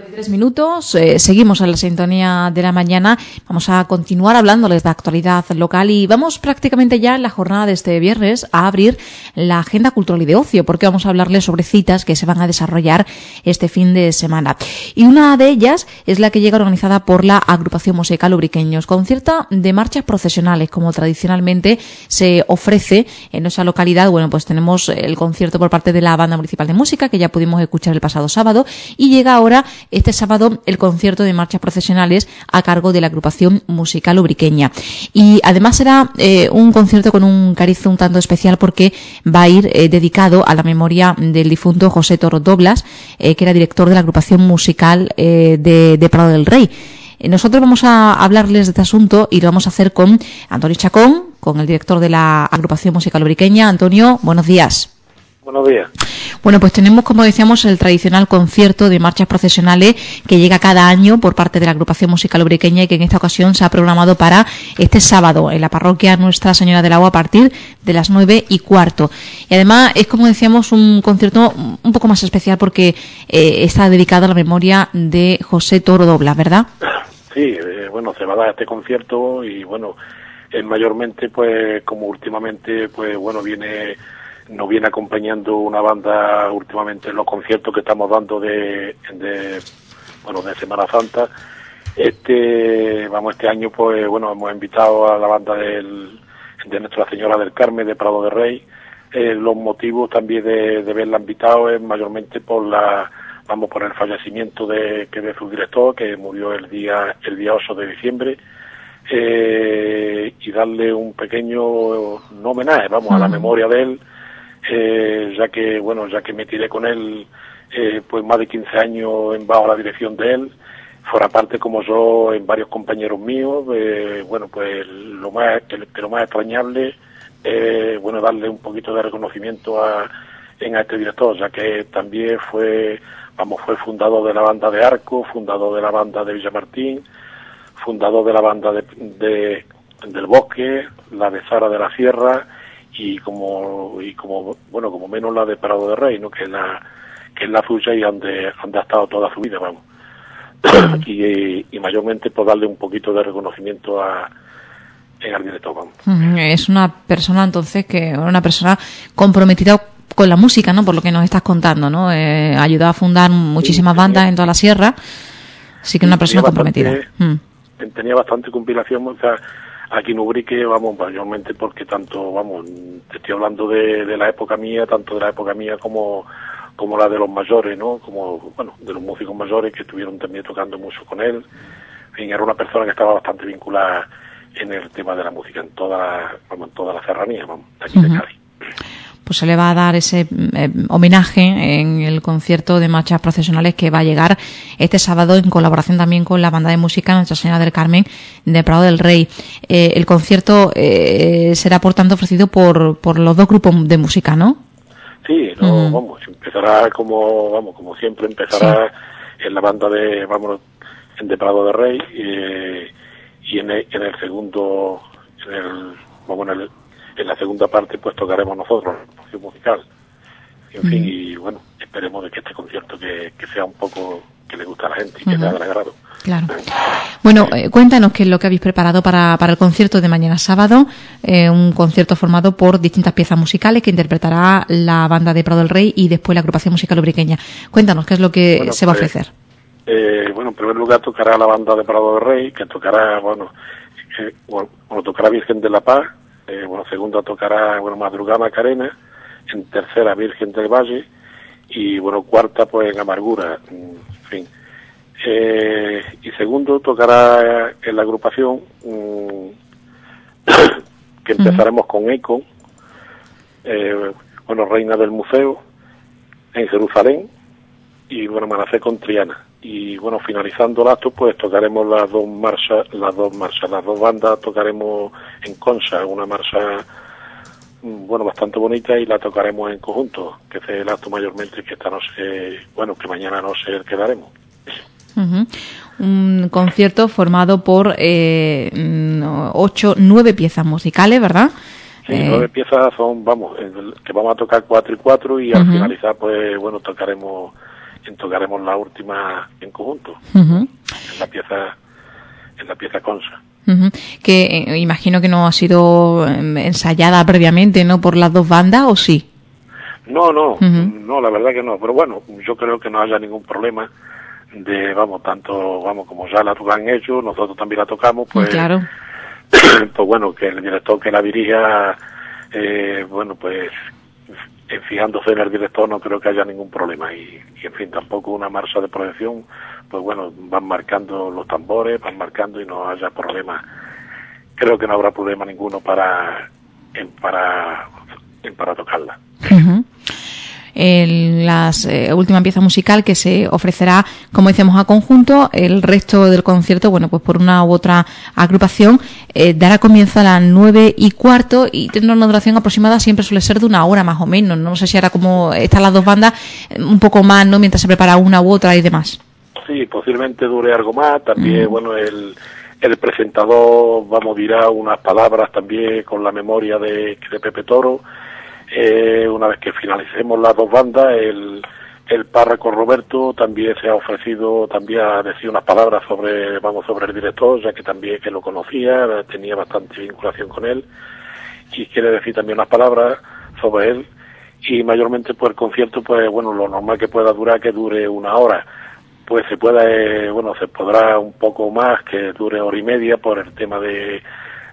53 minutos, eh, seguimos en la sintonía de la mañana. Vamos a continuar hablándoles de actualidad local y vamos prácticamente ya en la jornada de este viernes a abrir la agenda cultural y de ocio, porque vamos a hablarles sobre citas que se van a desarrollar este fin de semana. Y una de ellas es la que llega organizada por la agrupación musical Ubriqueños, concierto de marchas procesionales, como tradicionalmente se ofrece en esa localidad. Bueno, pues tenemos el concierto por parte de la Banda Municipal de Música, que ya pudimos escuchar el pasado sábado, y llega ahora este sábado el concierto de marchas profesionales a cargo de la agrupación musical ubriqueña. Y además será eh, un concierto con un cariz un tanto especial porque va a ir eh, dedicado a la memoria del difunto José Toro Doblas, eh, que era director de la agrupación musical de, de Prado del Rey. Nosotros vamos a hablarles de este asunto y lo vamos a hacer con Antonio Chacón, con el director de la agrupación musical ubriqueña. Antonio, buenos días. Buenos días. Bueno, pues tenemos, como decíamos, el tradicional concierto de marchas procesionales que llega cada año por parte de la agrupación musical ubriqueña y que en esta ocasión se ha programado para este sábado en la parroquia Nuestra Señora del Agua a partir de las nueve y cuarto. Y además es, como decíamos, un concierto un poco más especial porque eh, está dedicado a la memoria de José Toro Dobla, ¿verdad? Sí, eh, bueno, se va a dar este concierto y bueno, es mayormente pues como últimamente pues bueno viene nos viene acompañando una banda últimamente en los conciertos que estamos dando de, bueno de Semana Santa. Este vamos este año pues bueno hemos invitado a la banda del, de Nuestra Señora del Carmen de Prado de Rey. Eh, los motivos también de, de verla invitado es mayormente por la vamos por el fallecimiento de que de su director que murió el día el día 8 de diciembre. Eh, y darle un pequeño homenaje vamos a la memoria de él eh, ya que bueno ya que me tiré con él eh, pues más de 15 años en bajo la dirección de él. Fuera parte como yo en varios compañeros míos eh, bueno pues lo más lo más extrañable bueno darle un poquito de reconocimiento a en a este director ya que también fue vamos fue fundador de la banda de Arco fundador de la banda de Villamartín fundador de la banda de, de del Bosque la de Zara de la Sierra y como y como bueno como menos la de Parado de Rey no que es la que es la suya y donde donde ha estado toda su vida vamos. Y, y, mayormente por darle un poquito de reconocimiento a al director vamos es una persona entonces que una persona comprometida con la música no por lo que nos estás contando no eh, ayudó a fundar muchísimas bandas en toda la sierra. Así que una persona comprometida. mm. tenía bastante compilación o sea aquí en Ubrique, vamos, mayormente porque tanto, vamos, te estoy hablando de, de, la época mía, tanto de la época mía como, como la de los mayores, ¿no? Como, bueno, de los músicos mayores que estuvieron también tocando mucho con él. En fin, era una persona que estaba bastante vinculada en el tema de la música, en toda, vamos, en toda la serranía, vamos, de aquí de Cádiz pues se le va a dar ese eh, homenaje en el concierto de marchas procesionales que va a llegar este sábado en colaboración también con la banda de música Nuestra Señora del Carmen de Prado del Rey. Eh, el concierto eh, será por tanto ofrecido por, por los dos grupos de música, ¿no? Sí, no, vamos, empezará como vamos como siempre empezará en la banda de vamos de Prado del Rey y en el, en el segundo en el vamos en el en la segunda parte pues tocaremos nosotros, la musical. En fin, y bueno, esperemos de que este concierto que, sea un poco que le guste a la gente y que sea de agrado. Claro. Bueno, eh, cuéntanos qué es lo que habéis preparado para, para el concierto de mañana sábado, eh, un concierto formado por distintas piezas musicales que interpretará la banda de Prado del Rey y después la agrupación musical ubriqueña. Cuéntanos qué es lo que se va a pues, ofrecer. Eh, bueno, en primer lugar tocará la banda de Prado del Rey, que tocará, bueno, bueno, tocará Virgen de la Paz, eh, bueno, segunda tocará, bueno, Madrugada Macarena, en tercera Virgen del Valle, y bueno, cuarta pues en Amargura, en fin. Eh, y segundo tocará en la agrupación, mm, que empezaremos con Eco, eh, bueno, Reina del Museo, en Jerusalén, y bueno, Manacé con Triana y bueno finalizando el acto pues tocaremos las dos marchas las dos marchas las dos bandas tocaremos en Concha una marcha mm, bueno bastante bonita y la tocaremos en conjunto que es el acto mayormente que esta noche bueno que mañana no sé quedaremos un concierto formado por eh, mm, ocho nueve piezas musicales verdad Sí, nueve eh, piezas son, vamos, que vamos a tocar cuatro y cuatro y al finalizar, pues, bueno, tocaremos tocaremos la última en conjunto, en la pieza, en la pieza Consa. Que eh, imagino que no ha sido em, ensayada previamente, ¿no? Por las dos bandas, ¿o sí? No, no, no, la verdad que no. Pero bueno, yo creo que no haya ningún problema de, vamos, tanto, vamos, como ya la han hecho, nosotros también la tocamos, pues, claro. pues bueno, que el director que la dirija, eh, bueno, pues fijándose en el director no creo que haya ningún problema. Y, en fin tampoco una marcha de proyección pues bueno van marcando los tambores van marcando y no haya problema. Creo que no habrá problema ninguno para para para tocarla en la eh, última pieza musical que se ofrecerá, como decíamos, a conjunto. El resto del concierto, bueno, pues por una u otra agrupación, eh, dará comienzo a las nueve y cuarto y tendrá una duración aproximada, siempre suele ser de una hora más o menos. No sé si ahora como están las dos bandas, un poco más, ¿no? Mientras se prepara una u otra y demás. Sí, posiblemente dure algo más. También, mm. bueno, el, el presentador, vamos, dirá unas palabras también con la memoria de, de Pepe Toro eh, una vez que finalicemos las dos bandas, el, el párroco Roberto también se ha ofrecido también a decir unas palabras sobre, vamos, sobre el director, ya que también que lo conocía, tenía bastante vinculación con él, y quiere decir también unas palabras sobre él, y mayormente pues el concierto, pues bueno, lo normal que pueda durar, que dure una hora, pues se puede, bueno, se podrá un poco más, que dure hora y media por el tema de,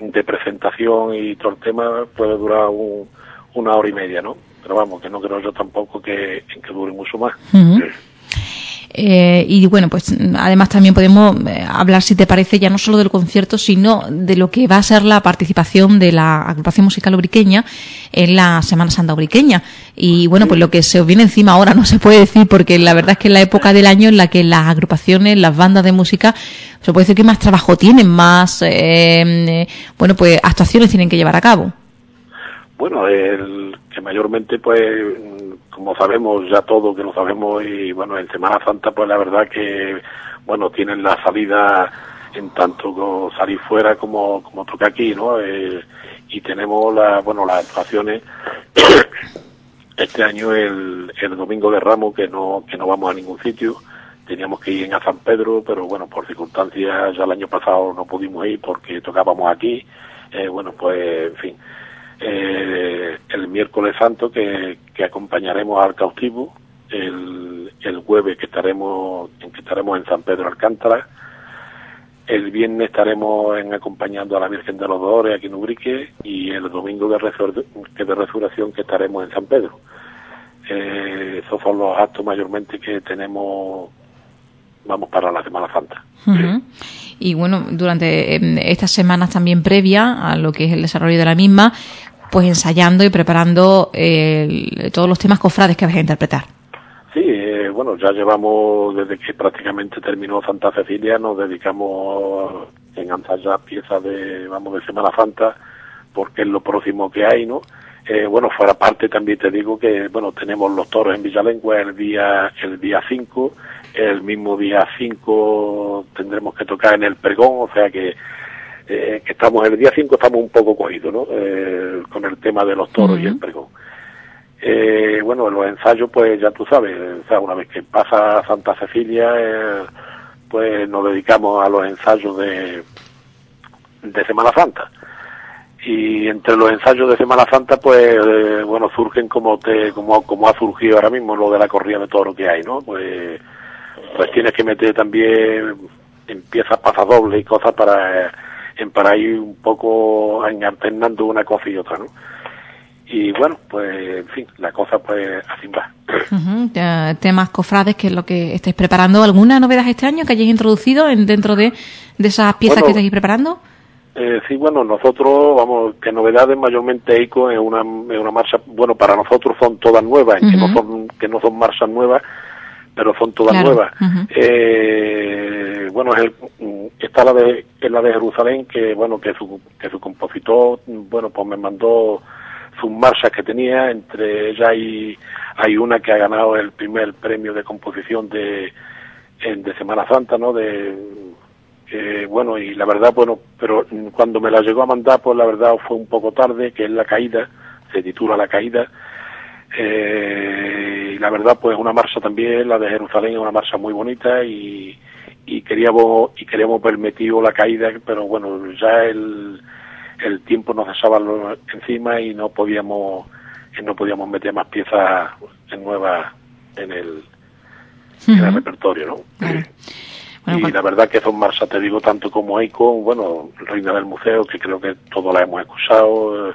de presentación y todo el tema, puede durar un una hora y media, ¿no? Pero vamos, que no creo yo tampoco que, que dure mucho más. Eh, y bueno, pues además también podemos eh, hablar, si te parece, ya no solo del concierto, sino de lo que va a ser la participación de la agrupación musical obriqueña en la Semana Santa obriqueña. Y bueno, pues lo que se os viene encima ahora no se puede decir, porque la verdad es que es la época del año en la que las agrupaciones, las bandas de música, se puede decir que más trabajo tienen, más, eh, bueno, pues actuaciones tienen que llevar a cabo. Bueno, el que mayormente, pues, como sabemos ya todo, que lo sabemos, y bueno, en Semana Santa, pues la verdad que, bueno, tienen la salida en tanto salir fuera como, como toca aquí, ¿no? Eh, y tenemos la, bueno, las actuaciones este año el, el domingo de Ramos que no, que no vamos a ningún sitio. Teníamos que ir a San Pedro, pero bueno, por circunstancias ya el año pasado no pudimos ir porque tocábamos aquí. Eh, bueno, pues, en fin, eh, el miércoles santo que, acompañaremos al cautivo, el, el jueves que estaremos, en que estaremos en San Pedro Alcántara, el viernes estaremos en acompañando a la Virgen de los Dolores aquí en Ubrique y el domingo de, de resurrección que estaremos en San Pedro. Eh, esos son los actos mayormente que tenemos, vamos, para la Semana Santa. Y bueno, durante em, estas semanas también previa a lo que es el desarrollo de la misma, pues ensayando y preparando todos los temas cofrades que vais a interpretar. Sí, eh, bueno, ya llevamos, desde que prácticamente terminó Santa Cecilia, nos dedicamos en ensayar piezas de, vamos, de Semana Santa, porque es lo próximo que hay, ¿no? Eh, bueno, fuera parte también te digo que, bueno, tenemos los toros en Villalengua el día el día 5, el mismo día 5 tendremos que tocar en el pregón, o sea que eh, que estamos el día 5 estamos un poco cogidos, ¿no? Eh, con el tema de los toros y el pregón. Eh, bueno, los ensayos, pues ya tú sabes, o sea, una vez que pasa Santa Cecilia, eh, pues nos dedicamos a los ensayos de, de Semana Santa. Y entre los ensayos de Semana Santa, pues, bueno, surgen como te, como, como ha surgido ahora mismo lo de la corrida de toro que hay, ¿no? Pues, pues tienes que meter también en piezas pasadobles y cosas para para ir un poco alternando una cosa y otra, ¿no? Y bueno, pues en fin, la cosa pues así va. temas cofrades, que es lo que estáis preparando. ¿Alguna novedad este año que hayáis introducido en, dentro de, de esas piezas que estáis preparando? Eh, sí, bueno, nosotros, vamos, que novedades mayormente ICO es una, es una marcha, bueno, para nosotros son todas nuevas, que, no son, que no son marchas nuevas, pero son todas nuevas. eh, bueno, es el, está la de, la de Jerusalén, que bueno, que su, que su compositor, bueno, pues me mandó sus marchas que tenía, entre ellas hay, hay una que ha ganado el primer premio de composición de, de Semana Santa, ¿no? De, bueno, y la verdad, bueno, pero cuando me la llegó a mandar, pues la verdad fue un poco tarde, que es La Caída, se titula La Caída, eh, la verdad pues una marcha también, la de Jerusalén es una marcha muy bonita y, y queríamos y queríamos permitir la caída, pero bueno, ya el, el tiempo nos dejaba encima y no podíamos no podíamos meter más piezas nuevas en el, en el repertorio, ¿no? y pues la verdad que son marchas, te digo, tanto como Eiko, bueno, Reina del Museo, que creo que todos la hemos escuchado, eh,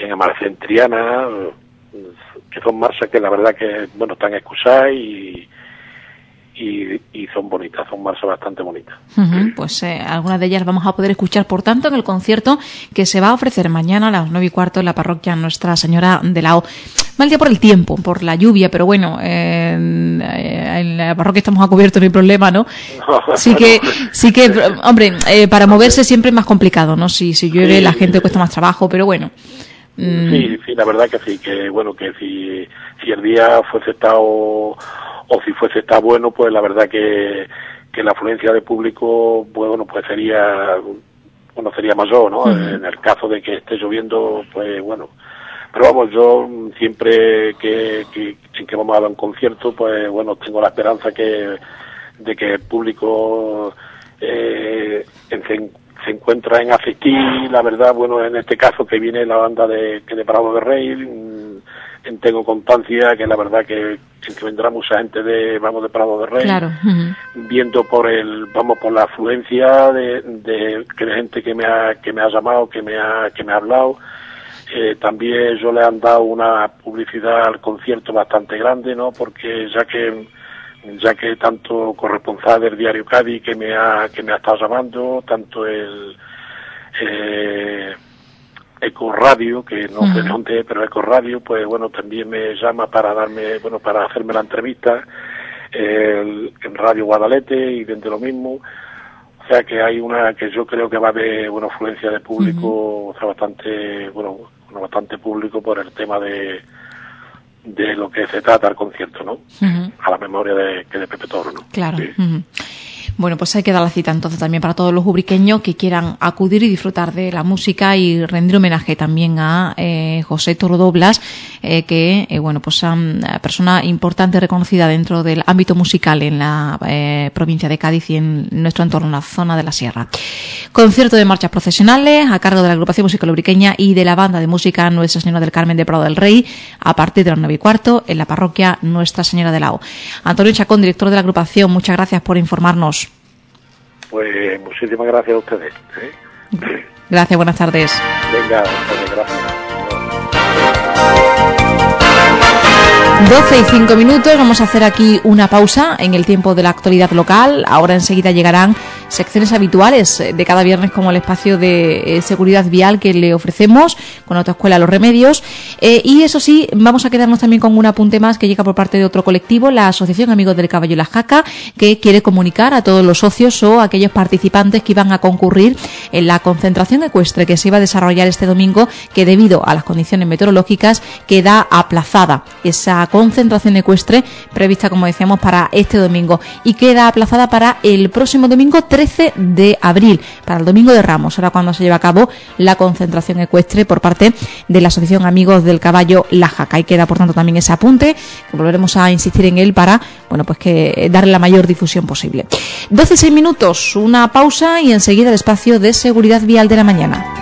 en Amarcen Triana, que son marchas que la verdad que, bueno, están escuchadas y, y, son bonitas, son marchas bastante bonitas. pues eh, algunas de ellas vamos a poder escuchar, por tanto, en el concierto que se va a ofrecer mañana a las nueve y cuarto en la parroquia Nuestra Señora de la O. Mal día por el tiempo, por la lluvia, pero bueno, en, la parroquia estamos a cubierto, no hay problema, ¿no? Sí que, sí que, hombre, eh, para moverse siempre es más complicado, ¿no? Si, si llueve la gente cuesta más trabajo, pero bueno. Mm. Sí, sí, la verdad que sí, que bueno, que si, si el día fuese estado o si fuese está bueno, pues la verdad que, que la afluencia de público, bueno, pues sería, bueno, sería mayor, ¿no? En el caso de que esté lloviendo, pues bueno. Pero vamos, yo siempre que, que, que vamos a dar un concierto, pues bueno, tengo la esperanza que de que el público eh, se, se, encuentra en asistir, la verdad, bueno, en este caso que viene la banda de, de Prado de Rey, tengo constancia que la verdad que, que vendrá mucha gente de vamos de Prado de Rey viendo por el vamos por la afluencia de, de, gente que me ha que me ha llamado que me ha que me ha hablado. Eh, también yo le han dado una publicidad al concierto bastante grande no porque ya que ya que tanto corresponsal del diario Cádiz que me ha que me ha estado llamando tanto el eh, Eco Radio, que no sé dónde pero Eco Radio, pues bueno, también me llama para darme, bueno, para hacerme la entrevista en Radio Guadalete y dentro lo mismo. O sea que hay una que yo creo que va a haber una afluencia de público, o sea, bastante, bueno, bastante público por el tema de, de lo que se trata el concierto, ¿no? A la memoria de, que de Pepe Toro, ¿no? Claro. Bueno, pues hay que dar la cita entonces también para todos los ubriqueños que quieran acudir y disfrutar de la música y rendir homenaje también a eh, José Toro Doblas, eh, que, eh, bueno, pues una persona importante reconocida dentro del ámbito musical en la provincia de Cádiz y en nuestro entorno, en la zona de la Sierra. Concierto de marchas profesionales a cargo de la agrupación musical ubriqueña y de la banda de música Nuestra Señora del Carmen de Prado del Rey a partir de las nueve y cuarto en la parroquia Nuestra Señora de Lao. Antonio Chacón, director de la agrupación, muchas gracias por informarnos. Pues muchísimas gracias a ustedes. ¿eh? Gracias, buenas tardes. Venga, gracias. 12 y 5 minutos, vamos a hacer aquí una pausa en el tiempo de la actualidad local. Ahora enseguida llegarán secciones habituales de cada viernes como el espacio de eh, seguridad vial que le ofrecemos con otra escuela Los Remedios. Eh, y eso sí, vamos a quedarnos también con un apunte más que llega por parte de otro colectivo, la Asociación Amigos del Caballo La Jaca, que quiere comunicar a todos los socios o aquellos participantes que iban a concurrir en la concentración ecuestre que se iba a desarrollar este domingo, que debido a las condiciones meteorológicas queda aplazada esa concentración ecuestre prevista, como decíamos, para este domingo y queda aplazada para el próximo domingo 13 de abril, para el domingo de Ramos, ahora cuando se lleva a cabo la concentración ecuestre por parte de la Asociación Amigos del Caballo La Jaca. Y queda, por tanto, también ese apunte, que volveremos a insistir en él para, bueno, pues que darle la mayor difusión posible. 12 6 minutos, una pausa y enseguida el espacio de seguridad vial de la mañana.